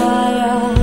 fire.